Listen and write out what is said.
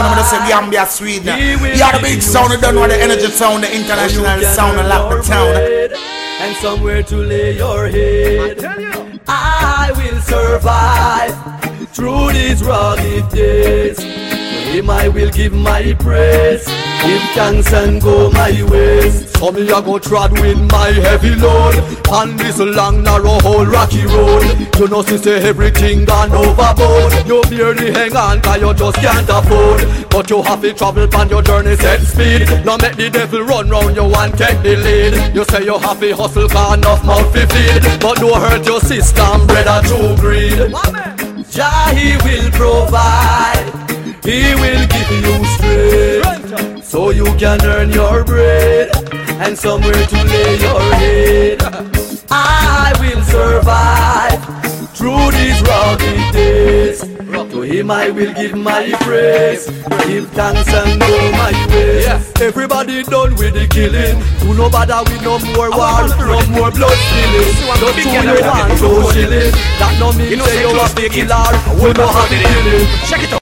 I'm gonna say Gambia, Sweden. Yeah, the big sound, you don't know the energy sound, the international sound, and lock the town. And somewhere to lay your head. I will survive through these rugged days. Him I will give my praise. Give thanks and go my ways. So me a go trod with my heavy load. On this long narrow whole rocky road. You know say everything gone overboard. You barely hang on cause you just can't afford. But you have to travel on your journey set speed. Now make the devil run round you and take the lead. You say you have to hustle cause enough mouth to feed. But don't hurt your system brother through greed. Jah he will provide So you can earn your bread and somewhere to lay your head. I will survive through these rugged days. To him I will give my praise, give thanks and go my way. Everybody done with the killing. Do no bother with no more war, no more blood spilling. Just do you want to shilling. That no mean say you a killer. We know how to kill it. Check it out.